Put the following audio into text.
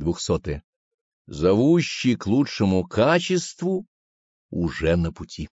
Двухсотое. Зовущий к лучшему качеству уже на пути.